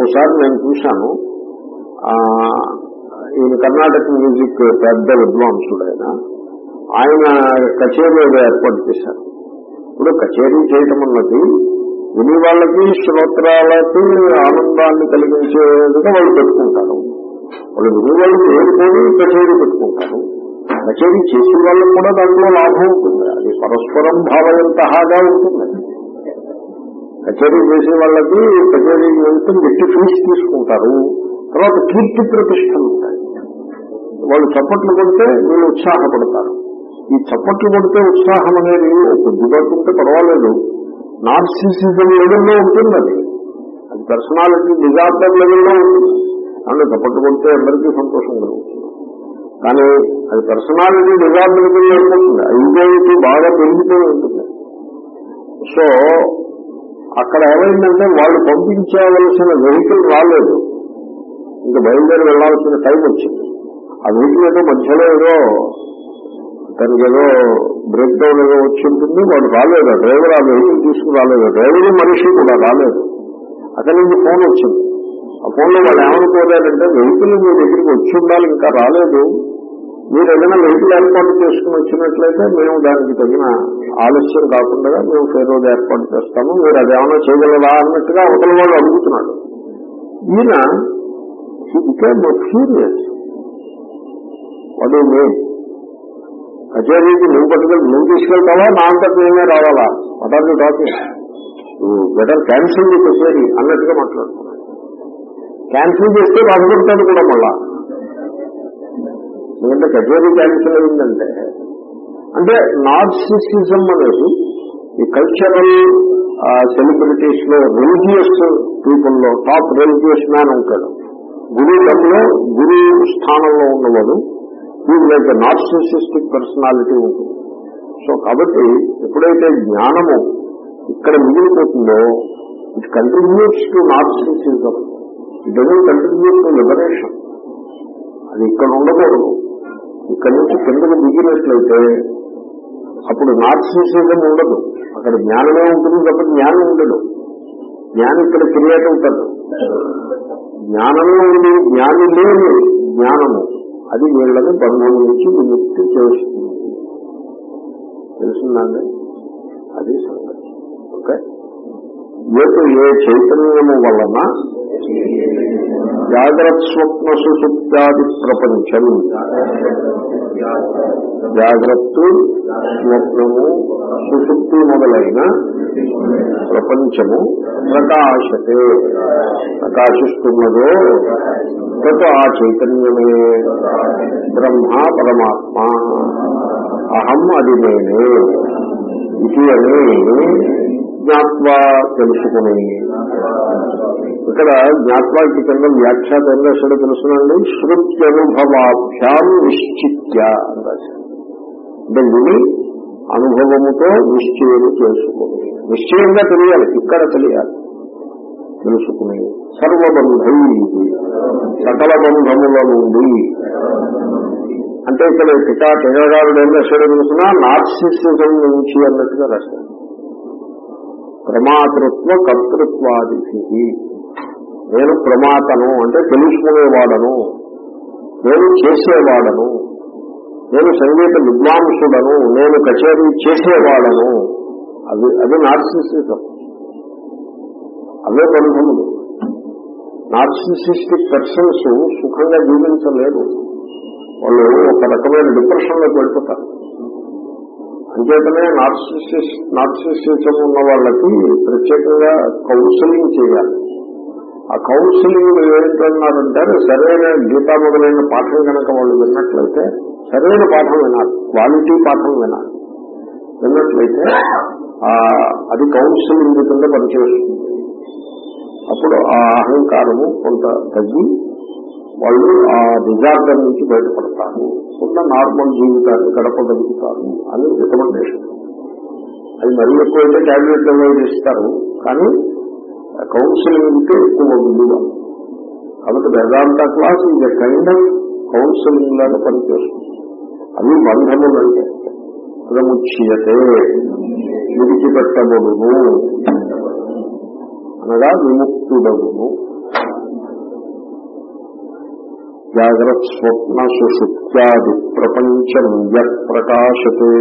ఒకసారి నేను చూశాను. ఈయన కర్ణాటక మ్యూజిక్ పెద్ద విద్వాంసుడు ఆయన. ఆయన కచేరీ ఏర్పాటు చేశారు. ఇప్పుడు కచేరీ చేయటం అన్నది విని వాళ్ళకి శ్రోత్రాలకి ఆనందాన్ని కలిగించేదిగా వాళ్ళు పెట్టుకుంటారు. వాళ్ళు విని వాళ్ళకి ఏడుకొని కచేరీ పెట్టుకుంటారు. కచేరీ చేసిన వాళ్ళకి కూడా దాంట్లో లాభం ఉంటుంది. అది పరస్పరం భావయంతహాగా ఉంటుంది. కచేరీ చేసే వాళ్ళకి కచేరీకి వెళ్తే గట్టి ఫీజు తీసుకుంటారు. తర్వాత కీర్తి ప్రతిష్టలు ఉంటాయి. వాళ్ళు చప్పట్లు కొడితే వీళ్ళు ఉత్సాహపడతారు. ఈ చప్పట్లు కొడితే ఉత్సాహం అనేది కొద్దిపాటు ఉంటే పర్వాలేదు. నార్సిసిజం లెవెల్లో ఉంటుంది అది. అది పర్సనాలిటీ డిజార్డర్ లెవెల్లో ఉంటుంది. అందులో చప్పట్లు కొడితే అందరికీ సంతోషం కలుగుతుంది. కానీ అది పర్సనాలిటీ డిజార్డర్ కింద అయిపోతుంది. అయితే బాగా పెరిగిపోయి ఉంటుంది. సో అక్కడ ఏమైందంటే వాళ్ళు పంపించవలసిన వెహికల్ రాలేదు. ఇంకా బయలుదేరి వెళ్ళాల్సిన టైం వచ్చింది. ఆ వెహికల్ ఏదో మధ్యలో ఏదో దానికి ఏదో బ్రేక్ డౌన్ ఏదో వచ్చి ఉంటుంది వాడు రాలేదు. డ్రైవర్ ఆ వెహికల్ తీసుకురాలేదు డ్రైవర్ మనిషి కూడా రాలేదు. అక్కడి నుంచి ఫోన్ వచ్చింది. ఆ ఫోన్లో వాళ్ళు ఏమనుకోలేదంటే వెహికల్ మీ దగ్గరికి వచ్చి ఉండాలి ఇంకా రాలేదు. మీరు ఏదైనా వెహికల్ ఏర్పాటు చేసుకుని వచ్చినట్లయితే మేము దానికి తగిన ఆలస్యం కాకుండా మేము ఫేరోజ్ ఏర్పాటు చేస్తాము మీరు అదేమన్నా చేయగలరా అన్నట్టుగా అవతల వాళ్ళు అడుగుతున్నాడు ఈయన ఫ్యూరియస్ వాడు మెయిన్ కచేరీకి నువ్వు పట్టుకెళ్ళి నువ్వు తీసుకెళ్తావా నా అంతా నేనే రావాలా? వాట్ ఆర్ యూ టాకింగ్ నువ్వు బెటర్ క్యాన్సిల్ ది కచేరీ అన్నట్టుగా మాట్లాడుతున్నాడు. క్యాన్సిల్ చేస్తే బాధపడతాడు కూడా మళ్ళా. ఎందుకంటే కచేరీ క్యాన్సిల్ అయిందంటే అంటే నార్సిసిజం అనేది ఈ కల్చరల్ సెలబ్రిటీస్లో రిలీజియస్ పీపుల్లో టాప్ రిలీజియస్ మ్యాన్ ఉంటాడు గురువులో గురు స్థానంలో ఉన్నవాడు వీళ్ళ యొక్క నార్సిసిస్టిక్ పర్సనాలిటీ ఉంటుంది. సో కాబట్టి ఎప్పుడైతే జ్ఞానము ఇక్కడ మిగిలిపోతుందో it contributes to narcissism it doesn't contribute to liberation అది ఇక్కడ ఉండకూడదు. ఇక్కడ నుంచి కిందకు దిగినట్లయితే అప్పుడు నార్సిసిజం ఉండదు. అక్కడ జ్ఞానమే ఉంటుంది తప్ప జ్ఞానం ఉండదు. జ్ఞానం ఇక్కడ క్రియేట్ అవుతాడు జ్ఞానమే ఉంది జ్ఞాని లేని జ్ఞానము. అది వీళ్ళని బంధం నుంచి విముక్తి చేస్తుంది. తెలుసుందండి? అది సంగతి. ఓకే? ఏ చైతన్యము వలన జాగ్రత్త స్వప్న సుశుప్త్యాది ప్రపంచం జాగ్రత్త స్వప్నము సుశుప్తి మొదలైన ప్రపంచము ప్రకాశతే. ప్రకాశిస్తున్నదో తత ఆ చైతన్యమే. బ్రహ్మ పరమాత్మ. అహం అది నేనే. ఇది అని జ్ఞాత్వా తెలుసుకుని ఇక్కడ జ్ఞాత్వాకి కింద వ్యాఖ్యాత ఏం రాశాడో తెలుసునండి. శృత్యనుభవాభ్యాం నిశ్చిత్య అని రాశాడు అంటే విని అనుభవముతో నిశ్చయం చేసుకుని. నిశ్చయంగా తెలియాలి ఇక్కడ తెలియాలి. తెలుసుకుని సర్వబంధై సకల బంధముల నుండి. అంటే ఇక్కడ పితా తెగగారుడు ఏం రాశాడో తెలుసిన? నార్సిసిజం నుంచి అన్నట్టుగా రాశాడు. ప్రమాతృత్వ కర్తృత్వాది నేను ప్రమాతను అంటే తెలుసుకునేవాడను నేను చేసేవాడను నేను సంగీత విద్వాంసుడను నేను కచేరీ చేసేవాడను. అది అది నార్సిసిజం. అవే బంధములు. నార్సిసిస్టిక్ పర్సన్స్ సుఖంగా జీవించలేదు. వాళ్ళు ఒక రకమైన డిప్రెషన్లోకి వెళ్ళిపోతారు. అంచేతనే నార్సిసిస్ నార్సిసిజం ఉన్న వాళ్ళకి ప్రత్యేకంగా కౌన్సిలింగ్ చేయాలి. ఆ కౌన్సిలింగ్ ఏంటన్నారంటే సరైన గీతా మొదలైన పాఠం కనుక వాళ్ళు విన్నట్లయితే సరైన పాఠం వినాలి క్వాలిటీ పాఠం వినాలి. విన్నట్లయితే అది కౌన్సిలింగ్ కింద పనిచేస్తుంది. అప్పుడు ఆ అహంకారము కొంత తగ్గి వాళ్ళు ఆ డిజార్డర్ నుంచి బయటపడతారు కొంత నార్మల్ జీవితాన్ని గడపగలుగుతారు అని రికమెండేషన్. అది మరీ ఎక్కువైతే టాబ్లెట్ అవాయిడ్ ఇస్తారు కానీ కౌన్సిలింగ్ ఎక్కువ విలువ కాబట్టి వేదాంత క్లాస్ ఇది కైండ్ ఆఫ్ కౌన్సిలింగ్ లాగా పనిచేస్తుంది. అవి బంధములంటే. ప్రముచ్యతే విడిచిపెట్టబడును. అనగా విముక్తుడవును జాగ్రత్త స్వప్న సుషుప్త్యాది ప్రపంచం యత్ ప్రకాశతే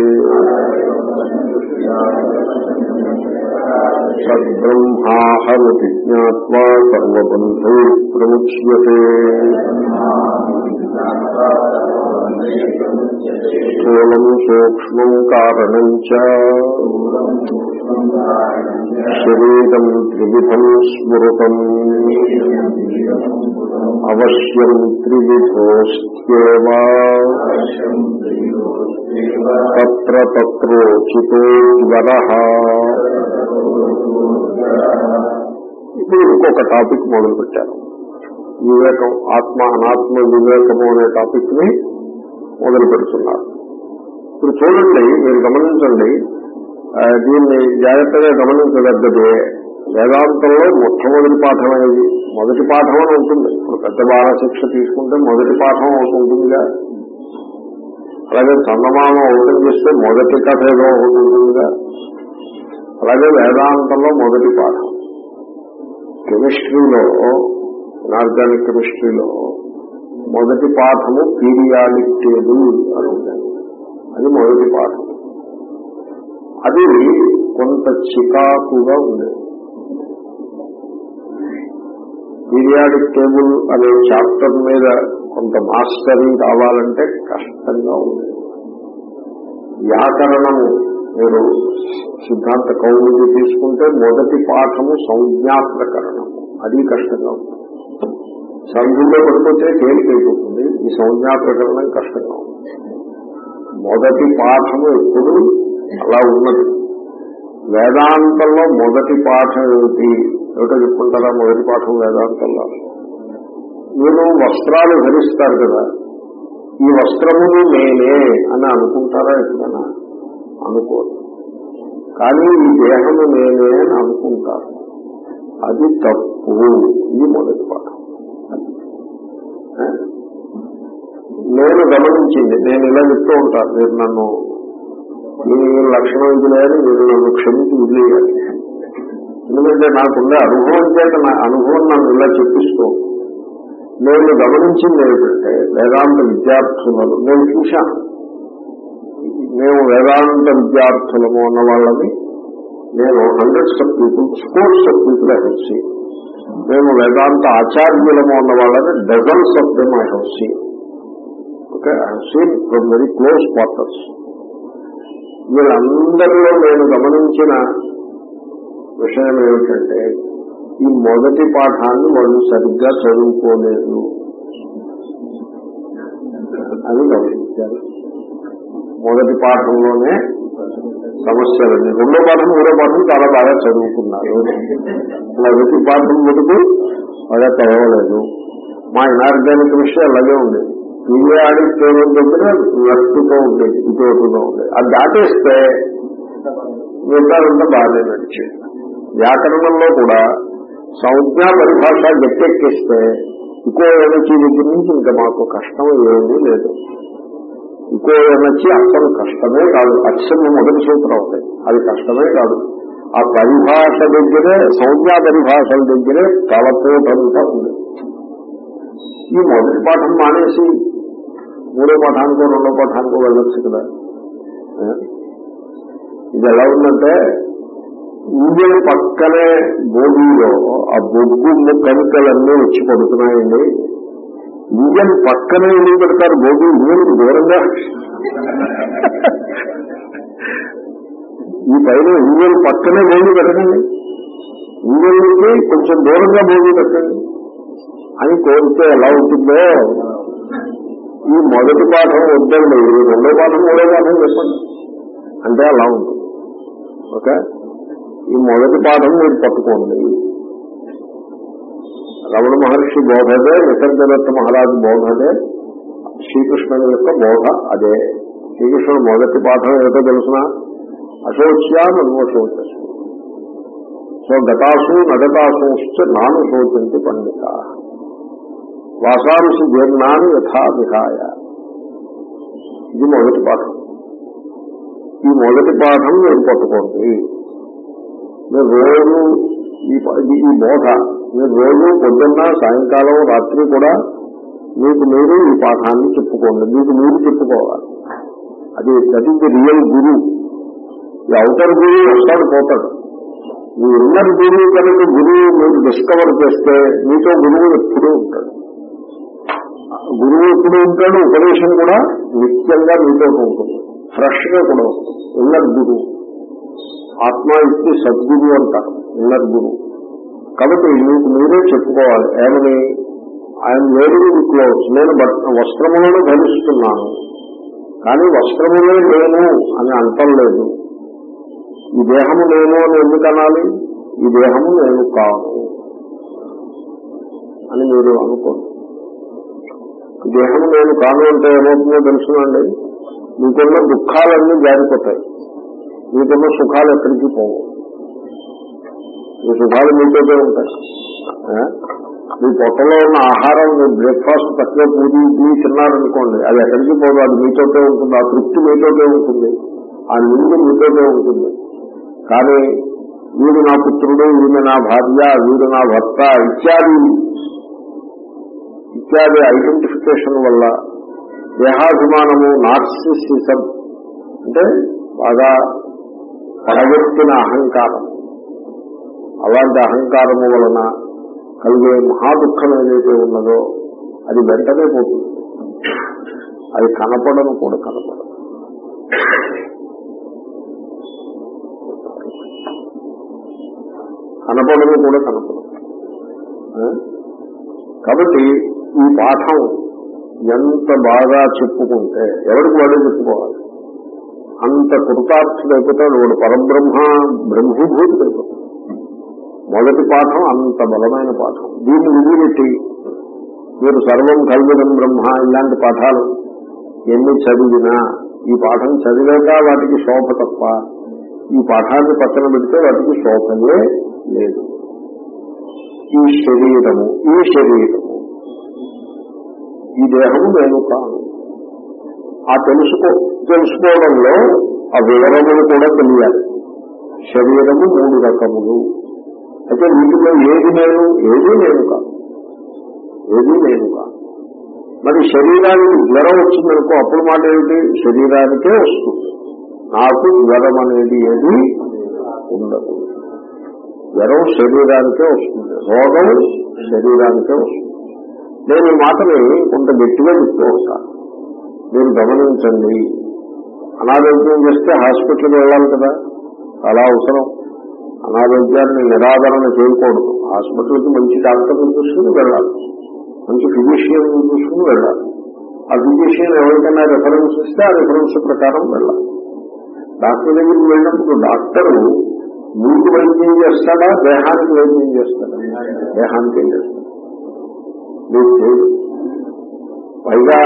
సద్బ్రహ్మాహరతి జ్ఞాత్వా సర్వబంధై ప్రముచ్యతే. స్థూలం సూక్ష్మం కారణం చ. శరీరం త్రివిధం స్మృతం అవశ్యం త్రివిధోస్త్యేవా తత్ర తత్రోచితో జ్వర ఇప్పుడు ఇంకొక టాపిక్ మొదలు పెట్టారు వివేకం ఆత్మ అనాత్మ వివేకము అనే టాపిక్ని మొదలు పెడుతున్నారు ఇప్పుడు చూడండి మీరు గమనించండి దీన్ని జాగ్రత్తగా గమనించదగ్గదే వేదాంతంలో మొట్టమొదటి పాఠం అనేది. మొదటి పాఠం అని ఉంటుంది. ఇప్పుడు పెద్ద బాల శిక్ష తీసుకుంటే మొదటి పాఠం ఒకటి ఉంటుందిగా. అలాగే చందమామ ఓపెన్ చేస్తే మొదటి కథ ఏదో ఉంటుందిగా. అలాగే వేదాంతంలో మొదటి పాఠం. కెమిస్ట్రీలో ఇనార్గానిక్ కెమిస్ట్రీలో మొదటి పాఠము పీరియాడిక్ టేబుల్ అని అది మొదటి పాఠం. అది కొంత చికాకుగా ఉండేది. పీరియాడిక్ టేబుల్ అనే చాప్టర్ మీద కొంత మాస్టరీ రావాలంటే కష్టంగా ఉండేది. వ్యాకరణము మీరు సిద్ధాంత కౌముది తీసుకుంటే మొదటి పాఠము సంజ్ఞా ప్రకరణము అది కష్టంగా ఉంటుంది సంధుల్లో పడిపోతే తేలికైపోతుంది ఈ సంజ్ఞా ప్రకరణం కష్టంగా ఉంది మొదటి పాఠము ఎప్పుడు? అలా ఉన్నది. వేదాంతంలో మొదటి పాఠం ఏమిటి? ఏమిటో చెప్పుకుంటారా? మొదటి పాఠం వేదాంతంలో. మీరు వస్త్రాలు ధరిస్తారు కదా. ఈ వస్త్రముని నేనే అని అనుకుంటారా ఎప్పుడైనా? అనుకోరు. కానీ ఈ దేహము నేనే అని అనుకుంటారు. అది తప్పు. ఇది మొదటి పాఠం. నేను గమనించింది. నేను ఇలా చెప్తూ ఉంటాను మీరు నన్ను నేను లక్షణం ఇది లేదు మీరు నన్ను క్షమించి వదిలేయాలి ఎందుకంటే నాకుండే అనుభవం చేత నా అనుభవం నన్ను ఇలా చెప్పిస్తూ నేను గమనించింది ఏమిటంటే వేదాంత విద్యార్థులను నేను చూశాను. మేము వేదాంత విద్యార్థులము అన్న వాళ్ళని నేను hundreds of people scores of people I have seen మేము వేదాంత ఆచార్యులము అన్న వాళ్ళని dozens of them I have seen okay I have seen from very close quarters వీళ్ళందరిలో నేను గమనించిన విషయం ఏమిటంటే ఈ మొదటి పాఠాన్ని వాళ్ళు సరిగ్గా చదువుకోలేదు. అని గమనించారు. మొదటి పాఠంలోనే సమస్యలండి రెండో పాఠం మూడో పాఠం చాలా బాగా చదువుకున్నారు. మొదటి పాఠం మటుకు బాగా చదవలేదు మా ఇనార్గానిక్ విషయం అలాగే ఉండేది పీరియాడిక్ టేబుల్ దగ్గర లెఫ్ట్తో ఉండేది ఇటువైపుగా ఉండేది అది దాటేస్తే మిగతాదంతా బాగానే నడిచేది వ్యాకరణంలో కూడా సంజ్ఞా పరిభాష గట్టెక్కిస్తే ఇంకో ఎనర్జీ దగ్గర నుంచి ఇంకా మాకు కష్టం ఏమీ లేదు. ఇంకో ఎనర్జీ అసలు కష్టమే కాదు. అక్షరం మొదటి సూత్రం అవుతాయి అది కష్టమే కాదు. ఆ పరిభాష దగ్గరే సంజ్ఞా పరిభాషల దగ్గరే తలపోటంతా ఉంది. ఈ మొదటి పాఠం మానేసి మూడో పాఠానికో రెండో పాఠానికో వెళ్ళొచ్చు కదా. ఇది ఎలా ఉందంటే ఇంజన్ పక్కనే బోడీలో ఆ బొగ్గు కణికలన్నీ వచ్చి పడుతున్నాయండి. ఇంజన్ పక్కనే ఎందుకు పెడతారు బోడీ ఇంజన్కి దూరంగా. ఈ పైన ఇంజన్ పక్కనే బోడీ పెట్టండి. ఇంజన్కి కొంచెం దూరంగా బోడీ పెట్టండి. అని కోరితే ఎలా ఉంటుందో ఈ మొదటి పాఠం వద్దండి. ఈ రెండో పాఠం మూడో పాఠం చెప్పండి. అంటే అలా ఉంటుంది ఓకే? ఈ మొదటి పాఠం మీరు పట్టుకోండి. రమణ మహర్షి బోధదే నిసర్గదత్త మహారాజు బోధదే శ్రీకృష్ణుని యొక్క బోధ అదే. శ్రీకృష్ణుడు మొదటి పాఠం ఏదో తెలుసిన? అశోచ్యానుశోచ సో గతాసు నగతాసు నాను శోచంతి పండిత. వాసాంశి జన్నాను యథా విహాయ. ఇది మొదటి పాఠం. ఈ మొదటి పాఠం మీరు పట్టుకోండి. మీరు రోజు ఈ ఈ బోధ. మీరు రోజు పొద్దున్న సాయంకాలం రాత్రి కూడా మీకు మీరు ఈ పాఠాన్ని చెప్పుకోండి. మీకు మీరు చెప్పుకోవాలి. అది దట్ ఈస్ రియల్ గురు ఈ అవుటర్ గురువు వస్తాడు పోతాడు. మీ ఇన్నర్ గురువు కనుక గురువు మీరు డిస్కవర్ చేస్తే మీతో గురువు ఎప్పుడూ ఉంటాడు. గురువు ఎప్పుడు ఉంటాడు? ఉపదేశం కూడా నిత్యంగా మీతో ఉంటుంది. ఫ్రెష్గా కూడా వస్తుంది. ఇన్నర్ గురు ఆత్మ ఇస్తే సద్గురు అంటారు. ఇన్నర్ గురువు కాబట్టి మీకు మీరే చెప్పుకోవాలి. ఏమని? ఆయన వేరు క్లోజ్. నేను వస్త్రములను ధరిస్తున్నాను. కానీ వస్త్రములే నేను అని అంటలేదు ఈ దేహము నేను అని ఎందుకు అనాలి? ఈ దేహము నేను కాదు అని మీరు అనుకోండి. దేహం నేను కాను అంటే ఏమవుతుందో తెలుసునండి. మీకున్న దుఃఖాలన్నీ జారిపోతాయి. మీకున్న సుఖాలు ఎక్కడికి పోవు. మీ సుఖాలు మీతోటే ఉంటాయి. మీ పొట్టలో ఉన్న ఆహారం మీరు బ్రేక్ఫాస్ట్ తక్కువ పూరి ఇడ్లీ తిన్నారనుకోండి అది ఎక్కడికి పోదు. అది మీతోటే ఉంటుంది. ఆ తృప్తి మీతోటే ఉంటుంది. ఆ నిండు మీతోటే ఉంటుంది. కానీ వీడు నా పుత్రుడు వీడు నా భార్య వీడు నా భర్త ఇత్యాది ఇత్యాది ఐడెంటిఫికేషన్ వల్ల దేహాభిమానము నార్సిసిజం అంటే బాగా పడగొట్టిన అహంకారం. అలాంటి అహంకారము వలన కలిగే మహాదుఖం ఏదైతే ఉన్నదో అది వెంటనే పోతుంది. అది కనపడను కూడా కనపడదు. కనపడను కూడా కనపడదు. కాబట్టి ఈ పాఠం ఎంత బాగా చెప్పుకుంటే ఎవరికి వాడే చెప్పుకోవాలి? అంత కృతార్థుడైపోతాడు వాడు పరబ్రహ్మ బ్రహ్మభూతుడైపోతాడు మొదటి పాఠం అంత బలమైన పాఠం. దీన్ని విధిపెట్టి మీరు సర్వం కల్విడం బ్రహ్మ ఇలాంటి పాఠాలు ఎన్ని చదివినా ఈ పాఠం చదివాక వాటికి శోభ తప్ప ఈ పాఠాన్ని పక్కన పెడితే వాటికి శోభలే లేదు. ఈ శరీరము ఈ శరీరము ఈ దేహము నేను కాను ఆ తెలుసుకో తెలుసుకోవడంలో ఆ వివరములు కూడా తెలియాలి. శరీరము మూడు రకములు. అయితే వీటిలో ఏది నేను? ఏది నేను కాదు. ఏది నేను కాదు. మరి శరీరానికి జ్వరం వచ్చిందనుకో అప్పుడు మాట ఏమిటి? శరీరానికే వస్తుంది. నాకు జ్వరం అనేది ఏది? ఉండదు. జ్వరం శరీరానికే వస్తుంది. రోగం శరీరానికే వస్తుంది. నేను ఈ మాటని కొంత గట్టిగా చెప్తూ ఉంటాను మీరు గమనించండి. అనారోగ్యం చేస్తే హాస్పిటల్కి వెళ్ళాలి కదా. చాలా అవసరం. అనారోగ్యాన్ని నిరాదరణ చేయకూడదు. హాస్పిటల్కి మంచి డాక్టర్ని చూసుకుని వెళ్ళాలి. మంచి ఫిజిషియన్ చూసుకుని వెళ్ళాలి. ఆ ఫిజిషియన్ ఎవరికైనా రెఫరెన్స్ ఇస్తే ఆ రెఫరెన్స్ ప్రకారం వెళ్ళాలి. డాక్టర్ దగ్గరికి వెళ్ళినప్పుడు డాక్టరు మీకు వైద్యం చేస్తాడా? దేహానికి వైద్యం చేస్తాడా? దేహానికి ఏం చేస్తాడు? మీకు చేయడు పైగా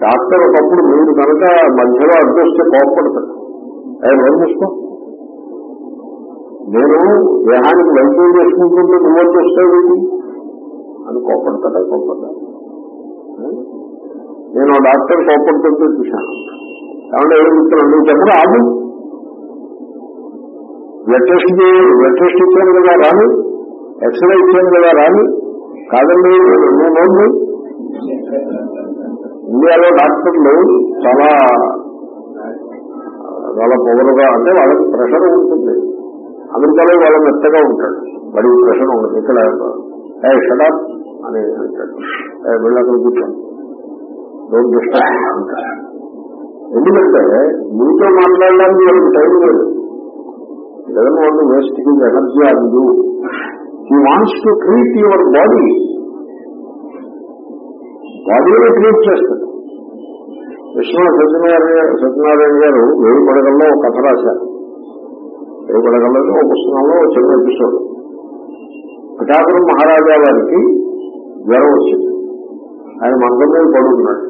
డాక్టర్ ఒకప్పుడు మీరు కనుక మధ్యలో అడ్డొస్తే కోపడతాడు ఆయన ఏం చూసుకో నేను దేహానికి వైద్యం చేసుకుంటుంటే నువ్వు చూస్తావు అని కోపడతాడా కోపడతా నేను ఆ డాక్టర్ కోపడుతుంటే చూశాను. కాబట్టి ఏం చెప్తున్నాను నువ్వు చెప్పడం ఆగు. బ్లడ్ టెస్ట్ బ్లడ్ టెస్ట్ ఇచ్చాను కదా రాని ఎక్స్రే ఇచ్చాను కదా రాని కాదండి నువ్వు ఇండియాలో డాక్టర్లు చాలా చాలా పొగరుగా అంటే వాళ్ళకి ప్రెషర్ ఉంటుంది. అమెరికాలో వాళ్ళ మెత్తగా ఉంటాడు. వాడికి ప్రెషర్ ఉండదు. ఇక్కడ ఏ షడప్ అని అంటాడు. ఏ వెళ్ళక్కడ కూర్చోండి డోంట్ డిస్టర్బ్ అంటాడు. ఎందుకంటే మీతో మాట్లాడడానికి వాళ్ళకి టైం లేదు. జగన్మోహన్ వేస్ట్ ఎనర్జీ అది he wants to treat your body బాడీలో ట్రీట్ చేస్తాడు. విష్ణు సత్యనారాయణ సత్యనారాయణ గారు వేయి పడగల్లో ఒక కథ రాశారు. వేయి పడగల్లో ఒక పుస్తకంలో చిన్న ఎపిసోడ్. పిఠాపురం మహారాజా గారికి జ్వరం వచ్చింది. ఆయన మందం మీద పడుతున్నాడు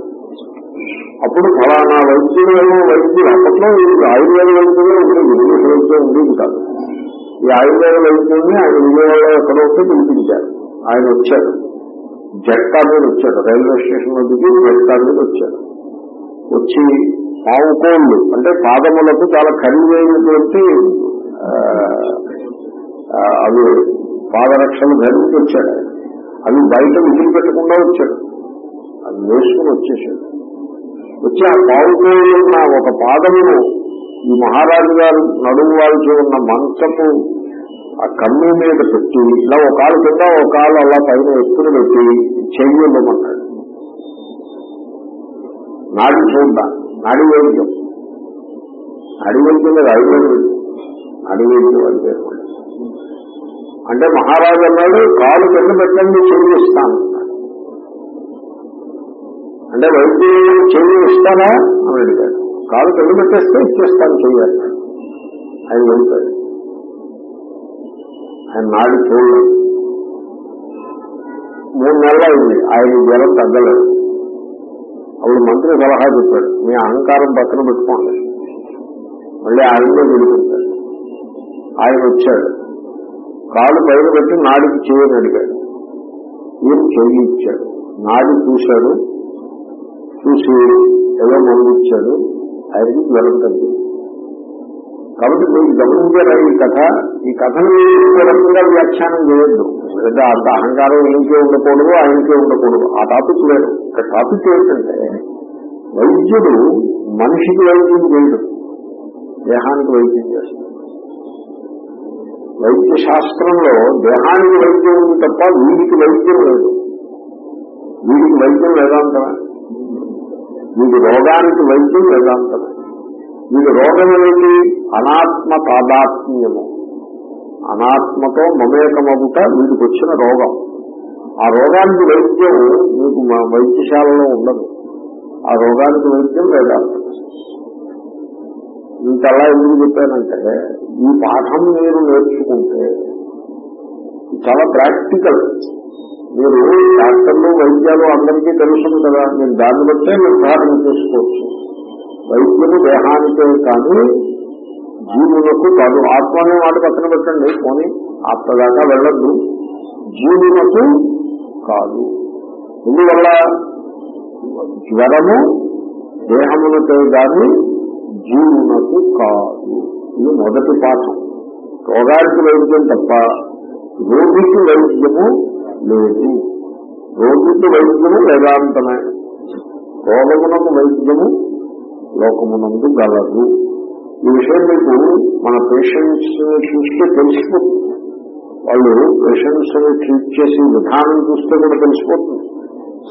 అప్పుడు ఫలానా వైద్యులు వైద్యులు అప్పట్లో ఆయుర్వేద వైద్యులు ఇప్పుడు ఇంగ్లీష్ వైద్యం ఉండేది కాదు ఈ ఆయుర్వేద వైద్యుల్ని ఆయన విజయవాడలో ఎక్కడో ఉంటే పిలిపించారు. ఆయన వచ్చారు. జట్కా మీద వచ్చాడు రైల్వే స్టేషన్లో దిగి జట్కా మీద వచ్చాడు వచ్చి పావుకోళ్ళు అంటే పాదములకు చాలా ఖరీదైనటువంటి అవి పాదరక్షలు ధరించి వచ్చాడు అవి బయట విధులు పెట్టకుండా వచ్చాడు. అవి వేసుకుని వచ్చేసాడు. వచ్చి ఆ పావుకోలు ఒక పాదమును ఈ మహారాజు గారు నడుము వాల్చి ఉన్న మంచము ఆ కన్ను మీద పెట్టి ఇలా ఒక కాలు కింద ఒక కాలు అలా పైన ఎత్తున పెట్టి చెయ్యమన్నాడు ఇవ్వమన్నాడు. నాడి చూద్దాం నాడి వైద్యం. నాడి వైద్యం లేదు ఆయుర్వేదం నాడి వైద్యం అంటే అంటే మహారాజు అన్నాడు కాలు కింద పెట్టండి చెయ్యి ఇస్తాను. అంటే వైద్యులు చెయ్యి ఇస్తానా అని అడిగాడు. కాలు కింద పెట్టేస్తే ఇచ్చేస్తాను చెయ్యి ఆయన వెళ్తాడు ఆయన నాడు చూడలేదు మూడు నెలలు అయింది. ఆయన జ్వరం తగ్గలేదు. అప్పుడు మంత్రి సలహా చెప్పాడు మీ అహంకారం పక్కన పెట్టుకోండి. మళ్ళీ ఆయనలో విడిపించాడు ఆయన వచ్చాడు. కాలు పైన పెట్టి నాడికి చేయని అడిగాడు. ఈయన చెయ్యి ఇచ్చాడు నాడి చూశాడు చూసి ఏదో మందు ఇచ్చాడు ఆయనకి జ్వరం తగ్గింది కాబట్టి మీరు గమనించారా ఈ కథ ఈ కథను మీరు రకంగా వ్యాఖ్యానం చేయొద్దు. లేదా అంత అహంకారం ఈయనకే ఉండకూడదు ఆయనకే ఉండకూడదు. ఆ టాపిక్ లేదు ఇక్కడ టాపిక్ ఏంటంటే వైద్యుడు మనిషికి వైద్యం చేయడు దేహానికి వైద్యం చేస్తాడు. వైద్య శాస్త్రంలో దేహానికి వైద్యం ఉంది తప్ప వీడికి వైద్యం లేదు. వీడికి వైద్యం వేదాంతమే. వీడి రోగానికి వైద్యం వేదాంతమే మీరు రోగం ఏమిటి? అనాత్మ తాదాత్మ్యము అనాత్మతో మమేకమగుట వీడికి వచ్చిన రోగం. ఆ రోగానికి వైద్యం మీకు మా వైద్యశాలలో ఉండదు. ఆ రోగానికి వైద్యం వేదాంతం. ఇంతలా ఎందుకు చెప్పానంటే ఈ పాఠం మీరు నేర్చుకుంటే చాలా ప్రాక్టికల్. మీరు డాక్టర్లు వైద్యాలు అందరికీ తెలుసును కదా. నేను దాన్ని బట్టే నిర్ధారణ చేసుకోవచ్చు. వైద్యులు దేహానికే కానీ జీవులకు కాదు. ఆత్మ అనే మాట పక్కన పెట్టండి. పోనీ ఆత్మదాకా వెళ్ళద్దు. జీవులకు కాదు. ఎందువల్ల? జ్వరము దేహమునకే కానీ జీవునకు కాదు. ఇది మొదటి పాఠం. రోగానికి వైద్యం తప్ప రోగికి వైద్యము లేదు. రోగికి వైద్యము వేదాంతమే. రోగమునకు వైద్యము లోకమునందు గలదు. ఈ విషయం మీకు మన పేషెంట్స్ చూస్తే తెలిసిపోతుంది. వాళ్ళు పేషెంట్స్ ట్రీట్ చేసే విధానం చూస్తే కూడా తెలిసిపోతుంది.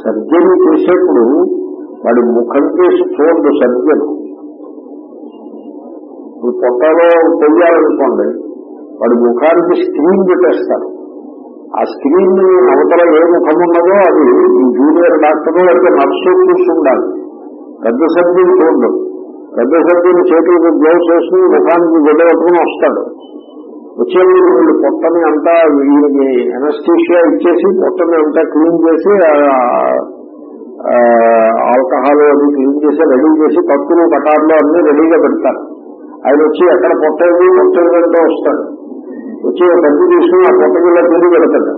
సర్జరీ చేసేప్పుడు వాడి ముఖం చేసి చూడదు సర్జన్ ఇప్పుడు పొట్టలో పొయ్యాలనుకోండి వాడి ముఖానికి స్క్రీన్ పెట్టేస్తారు. ఆ స్క్రీన్ అవతల ఏ ముఖం ఉన్నదో అది ఈ జూనియర్ డాక్టర్ అయితే నర్సు చూస్తుండాలి పెద్ద సభ్యులు చూడదు. పెద్ద సభ్యులు చేతులకు గ్లౌస్ వేసుకుని ముఖానికి గుడ్డ పట్టుకుని వస్తాడు. వచ్చే వీళ్ళు పొట్టని అంతా వీళ్ళకి ఎనస్టీషియా ఇచ్చేసి పొట్టని అంతా క్లీన్ చేసి ఆల్కహాల్ అది క్లీన్ చేసి రెడీ చేసి కత్తులు కటార్లు అన్ని రెడీగా పెడతారు. ఆయన వచ్చి ఎక్కడ పొట్టేది పొట్టేది పొట్ట వస్తాడు. వచ్చి ఒక కత్తి తీసుకుని ఆ పొట్ట తిరిగి పెడతాడు.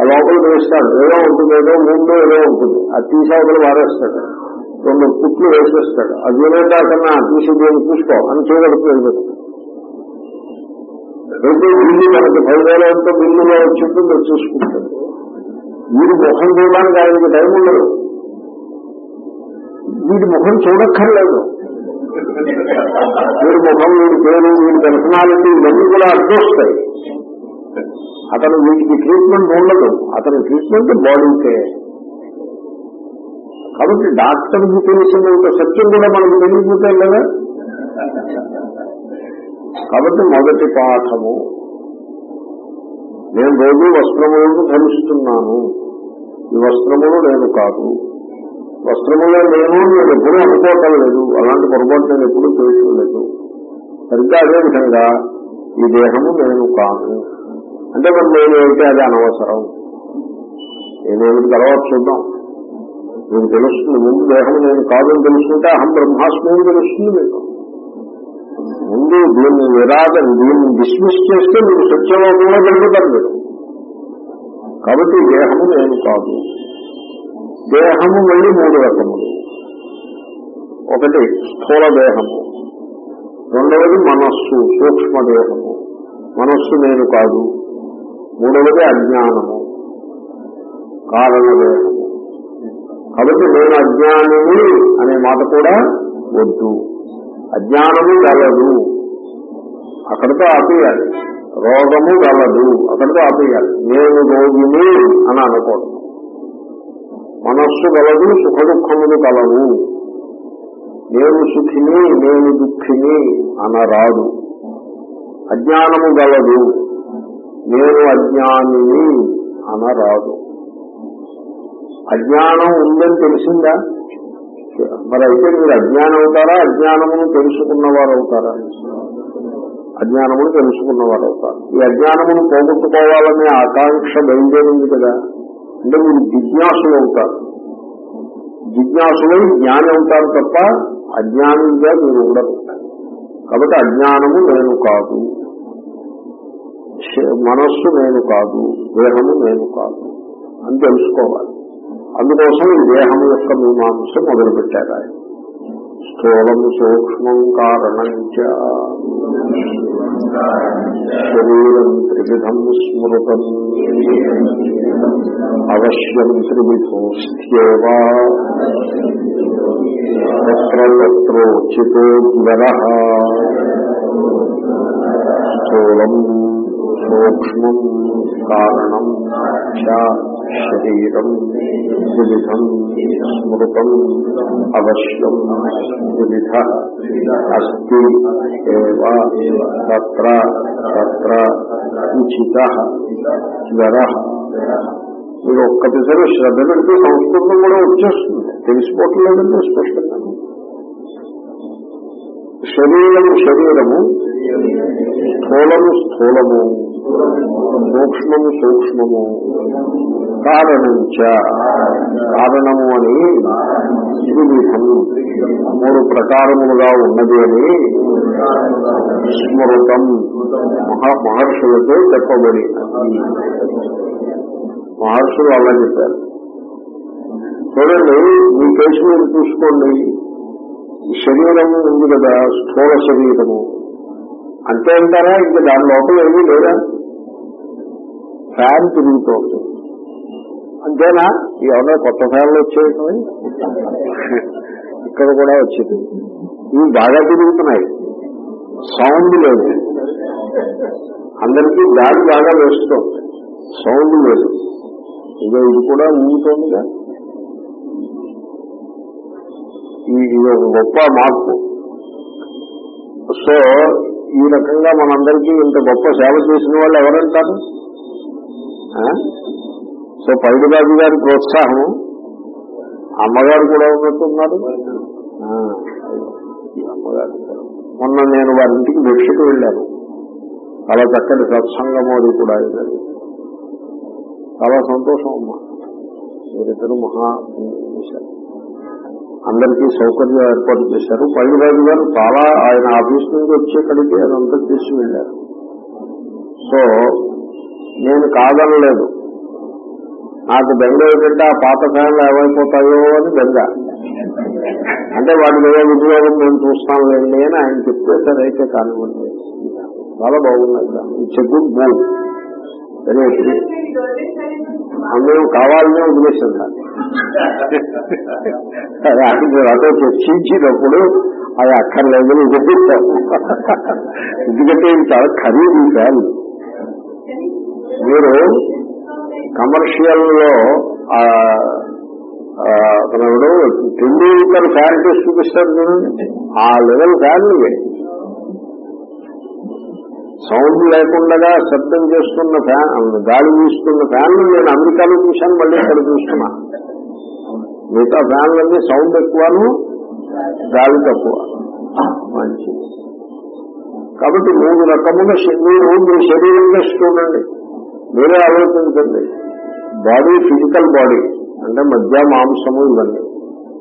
ఆ లోపల వేస్తాడు. ఏదో ఉంటుంది ఏదో ముందు ఏదో ఉంటుంది. ఆ తీసి వారేస్తాడు. రెండు కుట్లు వేసేస్తాడు. అది వినేదా కన్నా తీసి దేని చూసుకో అని చేయగలుగుతూ వెళ్ళిపోతాడు. రెండు బిల్లు మనకి పదివేల ఎంతో బిల్లులో వచ్చిందో చూసుకుంటాడు. వీడి ముఖం చూడడానికి ఆయనకి టైం ఉండదు. వీడి ముఖం చూడక్కర్లేదు. వీడి ముఖం వీడి పేరు వీడి పర్సనాలిటీ ఇవన్నీ కూడా అర్థొస్తాయి అతను వీటికి ట్రీట్మెంట్ ఉండదు. అతని ట్రీట్మెంట్ బాడీకే కాబట్టి డాక్టర్కి తెలిసినంత సత్యం కూడా మనకు తెలియకపోతే కదా? కాబట్టి మొదటి పాఠము. నేను రోజు వస్త్రములను ధరిస్తున్నాను. ఈ వస్త్రములు నేను కాదు. వస్త్రములో నేను నేను ఎప్పుడూ అనుకోవటం లేదు. అలాంటి పొరపాటు నేను ఎప్పుడూ చేయటం లేదు. సరిగ్గా అదేవిధంగా ఈ దేహము నేను కాను. అంటే మరి నేను నేనేమిటి అది అనవసరం. నేనేమిటి తర్వాత చూద్దాం. నేను తెలుస్తుంది ముందు దేహము నేను కాదని తెలుసుకుంటే అహం బ్రహ్మాస్మి తెలుస్తుంది మీకు. ముందు దీన్ని నిరాదం దీన్ని డిస్మిస్ చేస్తే మీరు సత్యలోకంలో గడుపుతారు మీరు. కాబట్టి దేహము నేను కాదు. దేహము మళ్ళీ మూడు రకములు. ఒకటి స్థూల దేహము రెండవది మనస్సు సూక్ష్మ దేహము. మనస్సు నేను కాదు మూడవది అజ్ఞానము కారణ దేహము. కాబట్టి నేను అజ్ఞానము అనే మాట కూడా వద్దు. అజ్ఞానము గలదు. అక్కడితో ఆపేయాలి. రోగము గలదు. అక్కడితో ఆపేయాలి. నేను రోగిని అని అనుకోవడం మనస్సు గలదు సుఖ దుఃఖములు గలవు. నేను సుఖిని నేను దుఃఖిని అనరాదు. అజ్ఞానము గలదు. నేను అజ్ఞానిని అనరాదు. అజ్ఞానం ఉందని తెలిసిందా? మరి అయితే మీరు అజ్ఞానం అవుతారా? అజ్ఞానమును తెలుసుకున్నవారు అవుతారా అజ్ఞానమును తెలుసుకున్నవారు అవుతారు ఈ అజ్ఞానమును పోగొట్టుకోవాలనే ఆకాంక్ష బయలుదేరింది కదా. అంటే మీరు జిజ్ఞాసులు అవుతారు. జిజ్ఞాసులై జ్ఞాని అవుతారు తప్ప అజ్ఞానిగా మీరు ఉండరు కాబట్టి అజ్ఞానము నేను కాదు. మనస్సు నేను కాదు. దేహము నేను కాదు అని తెలుసుకోవాలి. అందుకోసం ఈ దేహము యొక్క మీమాంస మొదలుపెట్టారు ఆయన. స్థూలము సూక్ష్మం కారణం శరీరం త్రివిధం స్మృతం. అవశ్యం త్రివిధోస్త్యేవా తత్ర తత్రోచితో జ్వర స్థూలం సూక్ష్మం కారణం చ శరీరం త్రివిధం స్మృతం అవశ్యం త్రివిధ అస్తి తత్ర తత్ర ఉచిత జ్వర. మీరు ఒక్క పిసరు శ్రద్ధ పెడితే సంస్కృతం కూడా వచ్చేస్తుంది. తెలిసిపోవట్లేదండి స్పష్టంగా. శరీరము శరీరము స్థూలము స్థూలము సూక్ష్మము సూక్ష్మము కారణించ కారణము అని త్రివిధం మూడు ప్రకారములుగా ఉన్నది అని స్మృతం. మహా మహర్షులతో చెప్పబడి. మహర్షులు అలా చెప్పారు. చూడండి మీ కేసు మీరు చూసుకోండి. శరీరము ఉంది కదా స్థూల శరీరము. అంతే అంటారా? ఇంకా దాని లోపల ఏమీ లేదా? ఫ్యాన్ తిరుగుతోంది. అంతేనా? ఏమన్నా కొత్త ఫ్యాన్లు వచ్చేవి ఇక్కడ కూడా వచ్చింది ఇవి బాగా తిరుగుతున్నాయి. సౌండ్ లేదు. అందరికీ గాలి బాగా వేస్తాం సౌండ్ లేదు. ఇదో ఇది కూడా ఊగుతోందిగా. ఈ ఇది ఒక గొప్ప మార్పు. సో ఈ రకంగా మనందరికీ ఇంత గొప్ప సేవ చేసిన వాళ్ళు ఎవరంటారు? సో పైడిబాబు గారి ప్రోత్సాహం అమ్మగారు కూడా ఉన్నట్టున్నారు. ఆ, అమ్మగారు మొన్న నేను వారి ఇంటికి భిక్షకు వెళ్ళాను. చాలా చక్కటి సత్సంగం అది కూడా అయినది చాలా సంతోషం అమ్మా. మీరిద్దరు మహా చేశారు అందరికీ సౌకర్యం ఏర్పాటు చేశారు. పైడిబాబు గారు చాలా ఆయన ఆఫీస్ నుంచి వచ్చేక్కడికి అదంతా చేసి వెళ్ళారు. సో నేను కాదనలేదు. నాకు బెంగ ఏంటంటే ఆ పాత ఫ్యాన్లు ఏమైపోతాయో అని బెంగ. అంటే వాటి మీద ఉద్యోగం నేను చూస్తానులేండి అని ఆయన చెప్తే సరైతే కానివ్వండి. చాలా బాగున్నది it's a good move very అందరూ కావాలనే ఉద్దేశం దాన్ని అదే అక్కడ అదే చర్చించినప్పుడు అది అక్కర్లేదు నేను చెప్పిస్తాను ఎందుకంటే ఇది చాలా ఖరీదు ఫ్యాన్. మీరు కమర్షియల్లో అతను టెండూల్కర్ ఫ్యాన్ చూపిస్తారు చూడండి. ఆ లెవెల్ ఫ్యాన్లు సౌండ్ లేకుండా శబ్దం చేస్తున్న ఫ్యాన్ గాలి వీస్తున్న ఫ్యాన్లు నేను అమెరికాలో చూశాను మళ్ళీ ఇక్కడ చూస్తున్నా. మిగతా ఫ్యాన్లన్నీ సౌండ్ ఎక్కువను గాలి తక్కువ. మంచిది. కాబట్టి మూడు రకముల మీరు మీ శరీరంగా చూడండి. మీరే ఆలోచించండి. బాడీ ఫిజికల్ బాడీ అంటే మధ్య మాంసము ఇవన్నీ.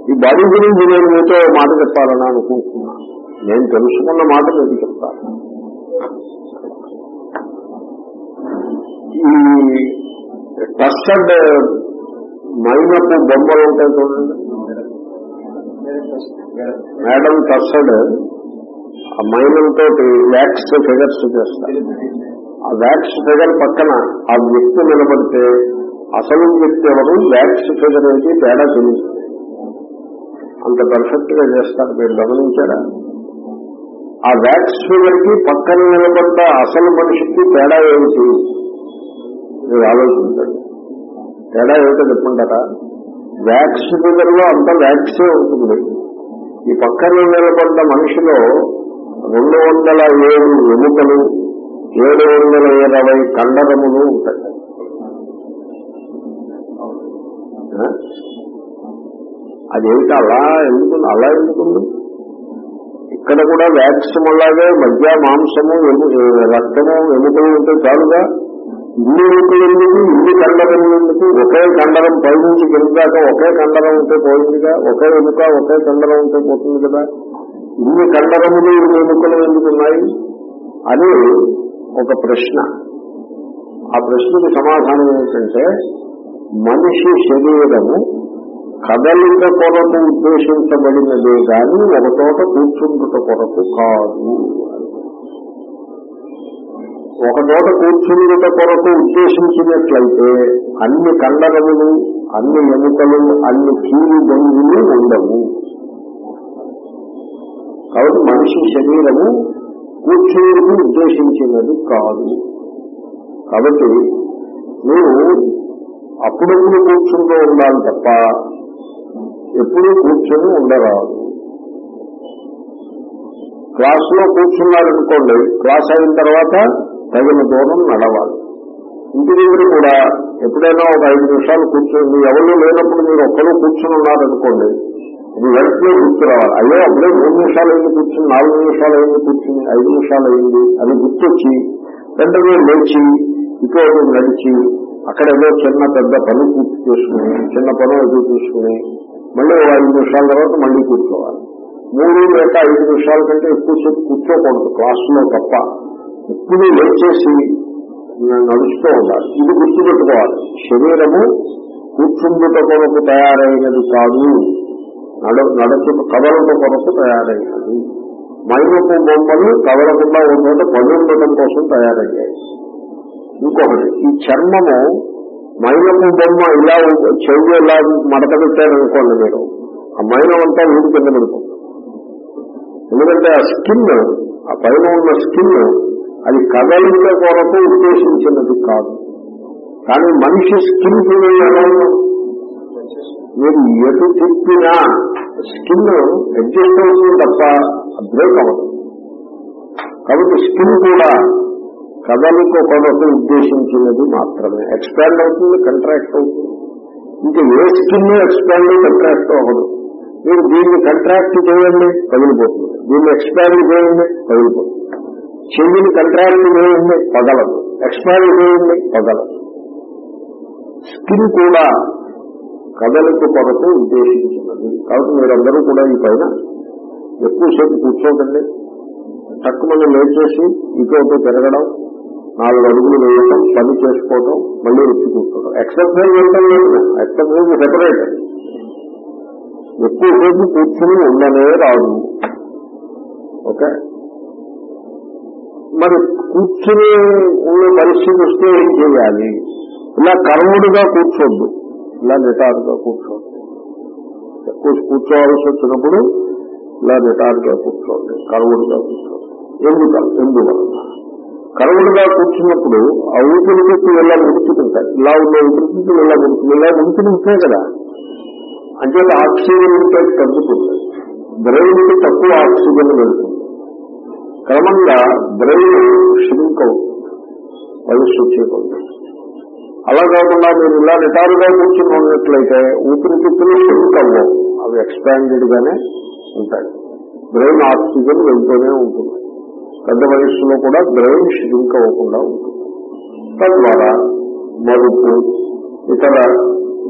ఈ బాడీ గురించి నేను మీతో మాట చెప్పాలని అనుకుంటున్నా. నేను తెలుసుకున్న మాట మీకు చెప్తాను. ఈ టస్టర్డ్ మైనపు బొమ్మలు ఉంటాయి చూడండి. మేడం టస్టర్డ్ ఆ మైనంతో వ్యాక్స్ ఫిగర్స్ చేస్తారు. ఆ వ్యాక్స్ ఫిగర్ పక్కన ఆ వ్యక్తి నిలబడితే అసలు వ్యక్తి ఎవరు? వ్యాక్స్ ఫిగర్ ఏంటి? తేడా తెలుస్తుంది అంత పర్ఫెక్ట్గా చేస్తారు. మీరు గమనించారా? ఆ వ్యాక్స్ ఫిగర్కి పక్కన నిలబడ్డ అసలు మనిషికి తేడా ఏమిటి? మీరు ఆలోచించండి. తేడా ఏమిటో చెప్పుకుంటారా వ్యాక్స్ ఫిగర్లో అంత వ్యాక్సే ఉంటుంది. ఈ పక్కన నిలబడ్డ మనిషిలో రెండు వందల ఏడు ఎముకలు ఏడు వందల ఇరవై కండరములు ఉంటాయి అదేమిటి అలా ఎందుకు అలా ఎందుకుంది? ఇక్కడ కూడా వ్యాక్సిమ్ అలాగే మధ్య మాంసము రక్తము ఎముకలు ఉంటే చాలుగా ఇన్ని ఎముకలు ఎందుకు ఇన్ని కండరం ఎందుకు? ఒకే కండరం పై నుంచి గెలిచాక ఒకే కండరం ఉంటే పోయిందిగా ఒకే ఎముక ఒకే కండరం ఉంటే పోతుంది కదా? ఇన్ని కండరములు ఇన్ని ఎముకలు ఎందుకున్నాయి అని ఒక ప్రశ్న. ఆ ప్రశ్నకి సమాధానం ఏమిటంటే మనిషి శరీరము కదలిక కొరకు ఉద్దేశించబడినదే కానీ ఒక చోట కూర్చుంటుట కొరకు కాదు. ఒక చోట కూర్చుండుట కొరకు ఉద్దేశించినట్లయితే అన్ని కండరములు అన్ని ఎముకలు అన్ని కీలు గంగులు ఉండవు. కాబట్టి మనిషి శరీరము కూర్చోని ఉద్దేశించినది కాదు. కాబట్టి మీరు అప్పుడప్పుడు కూర్చుంటూ ఉండాలి తప్ప ఎప్పుడూ కూర్చొని ఉండరాదు. క్లాసులో కూర్చున్నారనుకోండి క్లాస్ అయిన తర్వాత తగిన దూరం నడవాలి. ఇంటి దగ్గర కూడా ఎప్పుడైనా ఒక ఐదు నిమిషాలు కూర్చొని ఎవరు లేనప్పుడు మీరు ఒక్కరూ కూర్చుని ఉన్నారనుకోండి ఇది వెంటనే గుర్తురావాలి. అయ్యో అప్పుడే మూడు నిమిషాలు అయింది కూర్చుని నాలుగు నిమిషాలు అయింది కూర్చుని ఐదు నిమిషాలు అయింది అని గుర్తొచ్చి వెంటనే లేచి ఇటు నడిచి అక్కడ ఏదో చిన్న పెద్ద పని పూర్తి చేసుకుని చిన్న పని ఎదురు చూసుకుని మళ్ళీ ఐదు నిమిషాల తర్వాత మళ్ళీ కూర్చోవాలి. మూడు లేక ఐదు నిమిషాల కంటే ఎక్కువసేపు కూర్చోకూడదు క్లాసులో తప్ప. ఎప్పుడు లేచేసి నడుస్తూ ఉండాలి. ఇది గుర్తుపెట్టుకోవాలి. శరీరము కూర్చుండుట కొరకు తయారైనది కాదు. నడ నడచు కదలట కొరకు తయారైనది మైనపు బొమ్మలు కదలకుండా ఉన్నట్టు పని కోసం తయారయ్యాయి. ఇంకొకటి ఈ చర్మము మైనపు బొమ్మ ఇలా చెవి ఇలా మడత పెట్టారనుకోండి మీరు ఆ మైనం అంతా ఊడి కింద పడుతుంది ఎందుకంటే ఆ స్కిన్ ఆ పైన ఉన్న స్కిన్ అది కదలిక కొరకు ఉద్దేశించినది కాదు. కానీ మనిషి స్కిన్ ఎలా మీరు ఎటు తిప్పినా స్కిన్ అడ్జస్ట్ అవుతుంది తప్ప బ్రేక్ అవ్వదు. కాబట్టి స్కిన్ కూడా కదలిక కొరకు ఉద్దేశించినది మాత్రమే. ఎక్స్పాండ్ అవుతుంది కంట్రాక్ట్ అవుతుంది. ఇంకా ఏ స్కిన్ ఎక్స్పాండ్ కంట్రాక్ట్ అవ్వదు. మీరు దీన్ని కంట్రాక్ట్ చేయండి పగిలిపోతుంది. దీన్ని ఎక్స్పాండ్ చేయండి పగిలిపోతుంది. చెయ్యిని కంట్రాక్ట్ చేయండి పగలదు. ఎక్స్పాండ్ చేయండి పగలదు. స్కిన్ కూడా కదలిక కొరకు ఉద్దేశించినది. కాబట్టి మీరందరూ కూడా ఈ పైన ఎక్కువసేపు కూర్చోకండి. తక్కువ లేచేసి ఇటువంటి తిరగడం నాలుగు అడుగులు వేయటం పని చేసుకోవడం మళ్ళీ వచ్చి కూర్చోవడం ఎక్సర్సైజ్ చేయడం లేదు. Exercise separate. ఎక్కువసేపు కూర్చుని ఉండనే రాదు. ఓకే? మరి కూర్చుని ఉన్న పరిస్థితి వస్తే ఏం చేయాలి? ఇలా కర్ముడుగా కూర్చోద్దు. ఇలా నిటారుగా కూర్చోండి. కూర్చోవలసి వచ్చినప్పుడు ఇలా నిటారుగా కూర్చోండి. కరవుడుగా కూర్చోండి. ఎందుక? ఎందువలన కరవుడుగా కూర్చున్నప్పుడు ఆ ఊపిరితిత్తులు ఇలా ముడుచుకుంటాయి ఇలా ఉండే ఊపిరితిత్తులు ఇలా ముడుతుంది ఇలా ముడుచుకుంటే కదా? అంటే ఆక్సిజన్ ఇంటేక్ తగ్గుతుంది. బ్రెయిన్కి తక్కువ ఆక్సిజన్ వెళ్తుంది క్రమంగా బ్రెయిన్ షింక్ అవుతుంది. వయస్సు వచ్చేకొంది అలా కాకుండా మీరు ఇలా నిటారుగా కూర్చుని ఉన్నట్లయితే ఊపిరితిత్తులు షింక్ అవ్వవు అవి ఎక్స్పాండెడ్ గానే ఉంటాయి. బ్రెయిన్ ఆక్సిజన్ వెళ్తూనే ఉంటుంది. పెద్ద వయస్సులో కూడా బ్రెయిన్ షింక్ అవ్వకుండా ఉంటుంది. తద్వారా మరుపు ఇతర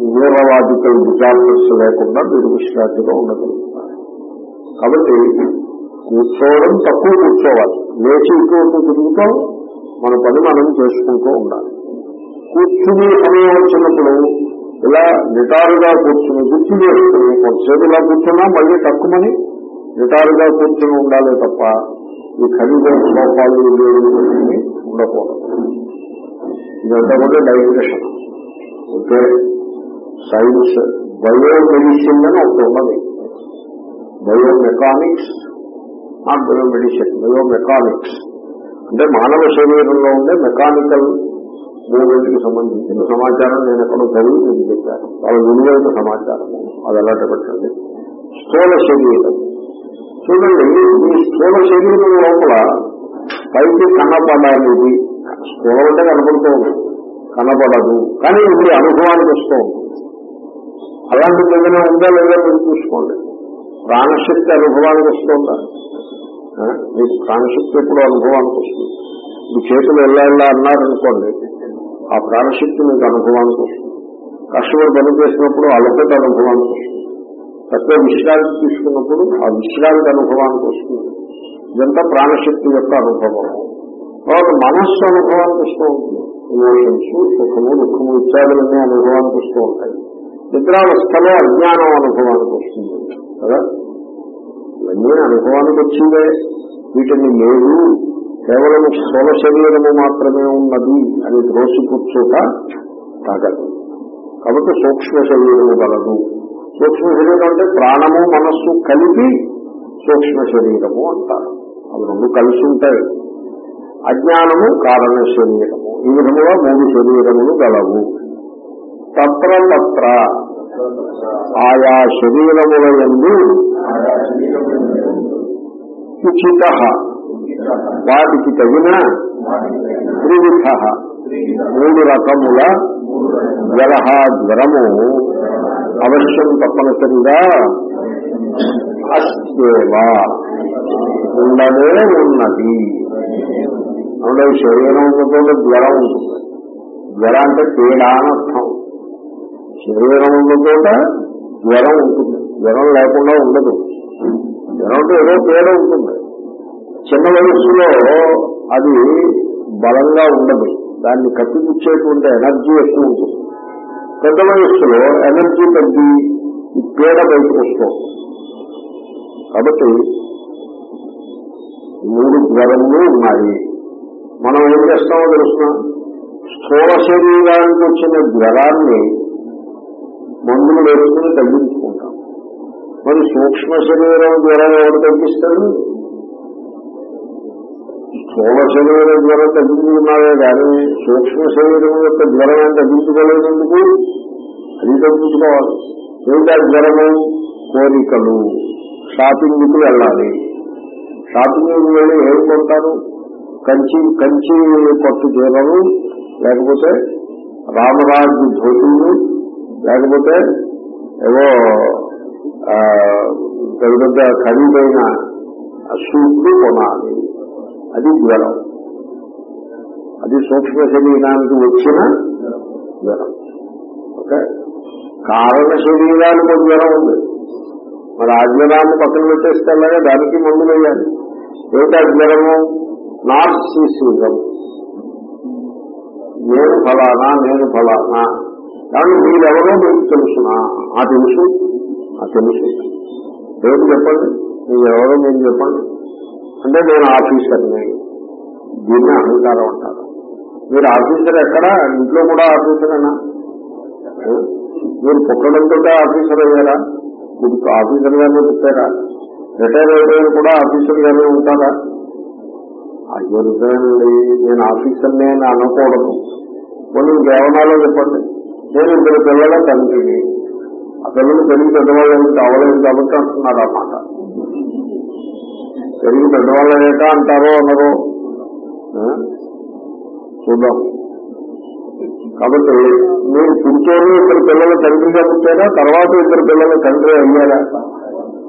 న్యూరలాజికల్ డిజాస్టర్స్ లేకుండా మీరు విశ్రాంతిగా ఉండగలుగుతారు. కాబట్టి కూర్చోవడం తక్కువ కూర్చోవాలి. లేచి ఇటువంటి తిరుగుతాం. మన పని మనం చేసుకుంటూ ఉండాలి. కూర్చుని సమయం వచ్చినప్పుడు ఇలా నిటారుగా కూర్చుని గుర్తు వస్తుంది కొంతసేపు ఇలా కూర్చున్నా మళ్ళీ తక్కువని నిటారుగా కూర్చుని ఉండాలి తప్ప ఈ ఖరీదైన లోపాలు లేని ఉండకూడదు. ఇదంతా కూడా digestion. Okay? Science biomedicine అని ఒకటి ఉన్నది. Bio not biomechanics. అంటే మానవ శరీరంలో ఉండే మెకానికల్ మూమెంట్కి సంబంధించిన సమాచారం నేను ఎక్కడో చదివి నేను చెప్పాను. వాళ్ళ విలువైన సమాచారం. అది అలాంటి పెట్టండి. స్థూల శరీరం. చూడండి ఈ స్థూల శరీరం లోపల పైకి కనపడాలి స్థూలం అంటే కనపడుతూ ఉంది. కనపడదు. కానీ ఇప్పుడు అనుభవానికి వస్తూ ఉంటుంది అలాంటిది ఏదైనా ఉందా లేదా మీరు చూసుకోండి. ప్రాణశక్తి అనుభవానికి వస్తుందా? మీకు ప్రాణశక్తి ఎప్పుడు అనుభవానికి వస్తుంది. మీ చేతులు ఎలా ఎలా అన్నారనుకోండి ఆ ప్రాణశక్తి మీకు అనుభవానికి వస్తుంది. కష్టపడి పని చేసినప్పుడు అలసట అనుభవానికి వస్తుంది. తక్కువ విశ్రాంతి తీసుకున్నప్పుడు ఆ విశ్రాంతి అనుభవానికి వస్తుంది. ఇదంతా ప్రాణశక్తి యొక్క అనుభవం. తర్వాత మనస్సు అనుభవానికి వస్తూ ఉంటుంది. ఇమోషన్స్ సుఖము దుఃఖము ఇత్యాదులన్నీ అనుభవానికి వస్తూ ఉంటాయి. నిద్రావస్థలో అజ్ఞానం అనుభవానికి వస్తుంది. కదా? ఇవన్నీ అనుభవానికి వచ్చిందే. వీటిని లేదు కేవలం స్థూల శరీరము మాత్రమే ఉన్నది అని ద్రోసి కూర్చోట తాగదు. కాబట్టి సూక్ష్మ శరీరము గలదు సూక్ష్మ శరీరం అంటే ప్రాణము మనస్సు కలిపి సూక్ష్మ శరీరము అంటారు. అవి రెండు కలిసి ఉంటాయి. అజ్ఞానము కారణ శరీరము. ఈ విధముగా మూడు శరీరములు గలవు. తత్ర తత్ర. ఆయా శరీరముల ఎందు ఉచిత. వాటికి తగిన త్రివిధ. మూడు రకముల జలహాజ్వరము అవశ్యం తప్పనిసరిగా అస్యేవా ఉండనే ఉన్నది. అంటే శరీరంతో జ్వరం ఉంటుంది. జ్వరం అంటే తేడా అనర్థం శరీరంతో జ్వరం ఉంటుంది. జ్వరం లేకుండా ఉండదు. జ్వరం ఏదో తేడా ఉంటుంది. చిన్న వయస్సులో అది బలంగా ఉండదు. దాన్ని కట్టిపుచ్చేటువంటి ఎనర్జీ ఎక్కువ ఉంటుంది. పెద్ద వయస్సులో ఎనర్జీ తగ్గి ఈ పీడ బయటకు వస్తుంది. కాబట్టి మూడు జ్వరములు ఉన్నాయి. మనం ఏం చేస్తామో తెలుసిన స్థూల శరీరానికి వచ్చిన జ్వరాన్ని మందులు వేసుకుని తగ్గించుకుంటాం. మరి సూక్ష్మ శరీరం జ్వరం ఎవరు తగ్గిస్తాడు స్థూల శరీర జ్వరం తగ్గించుకున్నారే కానీ సూక్ష్మ శరీరం యొక్క జ్వరం ఏం తగ్గించుకోలేనందుకు? అది తగ్గించుకోవాలి. ఏమిటా జ్వరము? కోరికలు. షాపింగ్కి వెళ్ళాలి. షాపింగ్కి వెళ్ళి ఏం కొంటారు? కంచి కంచి పట్టు చీరలు లేకపోతే రామరాజు ధోతులు లేకపోతే ఏవో పెద్ద పెద్ద ఖరీదైన సూట్లు కొనాలి. అది జ్వరం అది సూక్ష్మ శరీరానికి వచ్చిన జ్వరం ఓకే? కారణ శరీరానికి ఒక జ్వరం ఉంది. మరి ఆ జ్వరాన్ని పక్కన పెట్టేస్తే అలాగే దానికి మందు వేయాలి. ఏమిటా జ్వరము నార్సిసిజం. నేను ఫలానా నేను ఫలానా. కానీ మీరెవరో మీకు తెలుసునా? ఆ తెలుసు. ఆ తెలుసు. ఏమిటి చెప్పండి? మీరెవరో మీరు చెప్పండి. అంటే నేను ఆఫీసర్ని. దీన్ని అహంకారం అంటారు. మీరు ఆఫీసర్ ఎక్కడా? ఇంట్లో కూడా ఆఫీసరేనా? మీరు పుట్టడంతో ఆఫీసర్ అయ్యారా? మీరు ఆఫీసర్ గానే పుట్టారా? రిటైర్ అయిపోయిన కూడా ఆఫీసర్ గానే ఉంటారా? అయ్యోండి నేను ఆఫీసర్ని అని అనకూడదు. కొన్ని ఇంకేమనాలో చెప్పండి. నేను ఇద్దరు పిల్లల తండ్రిని ఆ పిల్లలు పెరిగి పెద్దవాళ్ళు కావలేదు కాబట్టి అంటున్నారు అన్నమాట తెలుగు పెద్దవాళ్ళు అయ్యాక అంటారో అనరో చూద్దాం. కాబట్టి మీరు పుట్టారు ఇద్దరు పిల్లల తండ్రిగా పుట్టారా? తర్వాత ఇద్దరు పిల్లల తండ్రి అయ్యారా?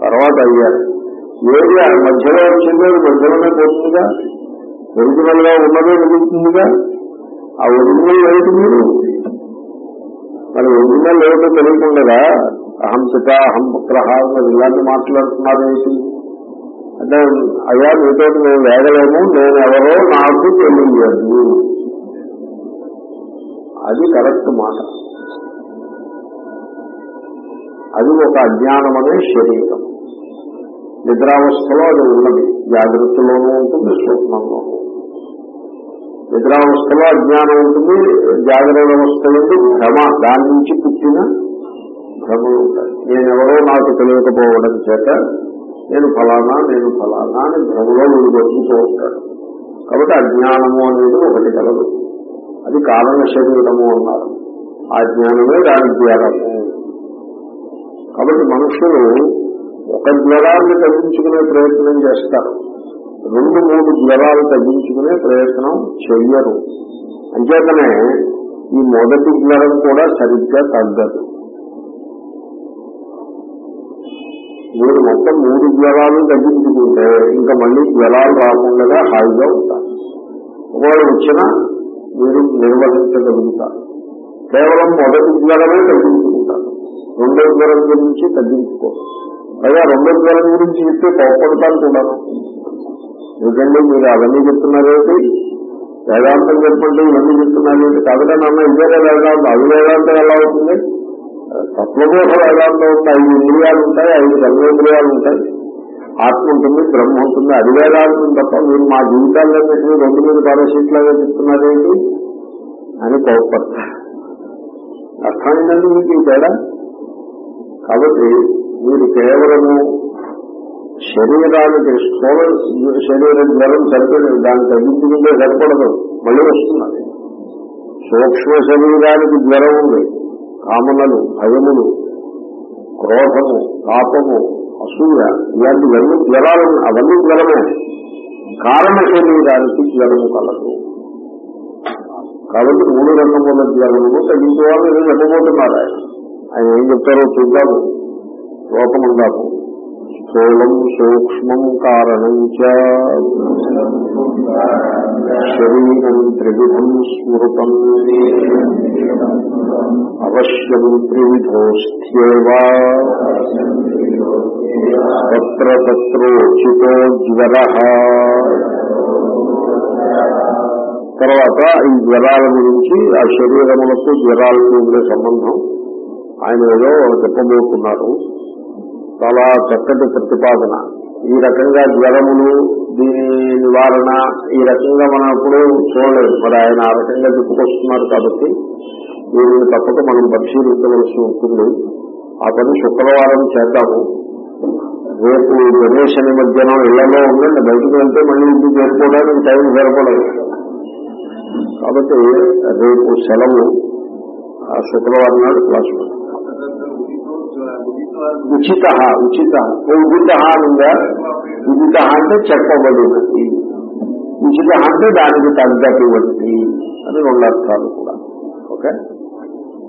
తర్వాత అయ్యారు. ఏది మధ్యలో వచ్చిందో మధ్యలోనే పోతుందిగా ఒరిజినల్గా ఉన్నదే మిగులుతుందిగా ఆ ఒరిజినల్ ఏమిటి మీరు? మరి ఒరిజినల్ ఏమిటో తెలియకుండా అహం పిత అహం పుత్ర ఇలాంటి మాట్లాడుతున్నారు ఏంటి అంటే అయ్యా మీతో మేము వేగలేము నేను ఎవరో నాకు తెలియదు. అది కరెక్ట్ మాట. అది ఒక అజ్ఞానం అనే శరీరం. నిద్రావస్థలో అది ఉన్నది. జాగ్రత్తలోనూ ఉంటుంది స్వప్నంలోనూ నిద్రావస్థలో అజ్ఞానం ఉంటుంది జాగ్రత్త అవస్థ నుండి భ్రమ. దాని నుంచి పుట్టిన భ్రమలు ఉంటాయి. నేనెవరో నాకు తెలియకపోవడం చేత నేను ఫలానా నేను ఫలానా అని భ్రమలో వీడు బతుకుతూ ఉంటాడు కాబట్టి అజ్ఞానము అనేది ఒకటి కలదు. అది కారణ శరీరము అన్నారు. ఆ జ్ఞానమే దాని జ్ఞానము. కాబట్టి మనుషులు ఒక జ్వరాన్ని తగ్గించుకునే ప్రయత్నం చేస్తారు. రెండు మూడు జ్వరాలు తగ్గించుకునే ప్రయత్నం చెయ్యరు. అంచేతనే ఈ మొదటి జ్వరం కూడా సరిగ్గా తగ్గదు. మీరు మొత్తం మూడు జ్వరాలు తగ్గించుకుంటే ఇంకా మళ్ళీ జ్వరాలు రాకుండా హాయిగా ఉంటారు. ఒకవేళ వచ్చినా మీరు నిర్వహించగలుగుతారు. కేవలం మొదటి జ్వరమే తగ్గించుకుంటారు. రెండో జ్వరం గురించి తగ్గించుకోరు. పైగా రెండో జ్వరం గురించి చెప్తే కోపడతారు కూడా. ఎందుకంటే మీరు అవన్నీ చెప్తున్నారేంటి? వేదాంతం చెప్పండి ఇవన్నీ చెప్తున్నారేంటి? కాబట్టి నాన్న ఇదే వేదాంతం అవి వేదాంతం ఎలా అవుతుంది? తత్వబోధ వేదాంతం ఉంటాయి ఐదు ఇంద్రియాలు ఉంటాయి ఐదు సర్వేంద్రియాలు ఉంటాయి. ఆత్మ ఉంటుంది బ్రహ్మ ఉంటుంది అది వేదాంతం తప్ప మీరు మా జీవితాల్లో పెట్టిన రెండు మీద పారసీట్లాగా చెప్తున్నారేంటి? అని కోపడతారు. అర్థమైందండి మీకు ఈ తేడా? కాబట్టి మీరు కేవలము శరీరానికి స్థూల శరీర జ్వరం సరిపడదు దాన్ని తగ్గించుకుంటే సరిపడదు. మళ్ళీ వస్తున్నది. సూక్ష్మ శరీరానికి జ్వరం ఉంది. కామనలు భయములు క్రోధము పాపము అసూయ ఇలాంటివన్నీ జ్వరాలు అవన్నీ జ్వరమే. కారణ శరీరానికి జ్వరము కలదు. కాబట్టి మూడు రకముల జ్వరము తగ్గించుకోవాలని చెప్పబోతున్నారు ఆయన. ఆయన ఏం చెప్తారో చూద్దాము. లోకముందాము స్థూలం సూక్ష్మం కారణం శరీరం త్రివిధం స్మృతం. అవశ్యం త్రివిధోస్థ్యేవా తత్ర తత్రోచితో జ్వర తర్వాత ఈ జ్వరాల గురించి ఆ శరీరములకు జ్వరాలకు ఉండే సంబంధం. ఆయన ఏదో చెప్పబోతున్నారు. చాలా చక్కటి ప్రతిపాదన. ఈ రకంగా జ్వరములు దీని నివారణ ఈ రకంగా మనం ఎప్పుడు చూడలేదు. మరి ఆయన ఆ రకంగా చెప్పుకొస్తున్నారు కాబట్టి దీనిని తప్పక మనం పరిశీలించవలసి ఉంటుంది. ఆ పని శుక్రవారం చేద్దాము. రేపు గణేష్ మధ్యాహ్నం ఇళ్ళలో ఉండండి. బయటకు వెళ్తే మళ్ళీ ఇంటికి చేసుకోవడానికి టైం సరిపడదు. కాబట్టి రేపు సెలవు. ఆ శుక్రవారం నాడు క్లాసు ఉచిత ఉచిత. ఉచిత ఉందా ఉచిత అంటే చెప్పబడినది ఉచిత అంటే దానికి తగ్గటువంటి అని రెండు అర్థాలు కూడా. ఓకే?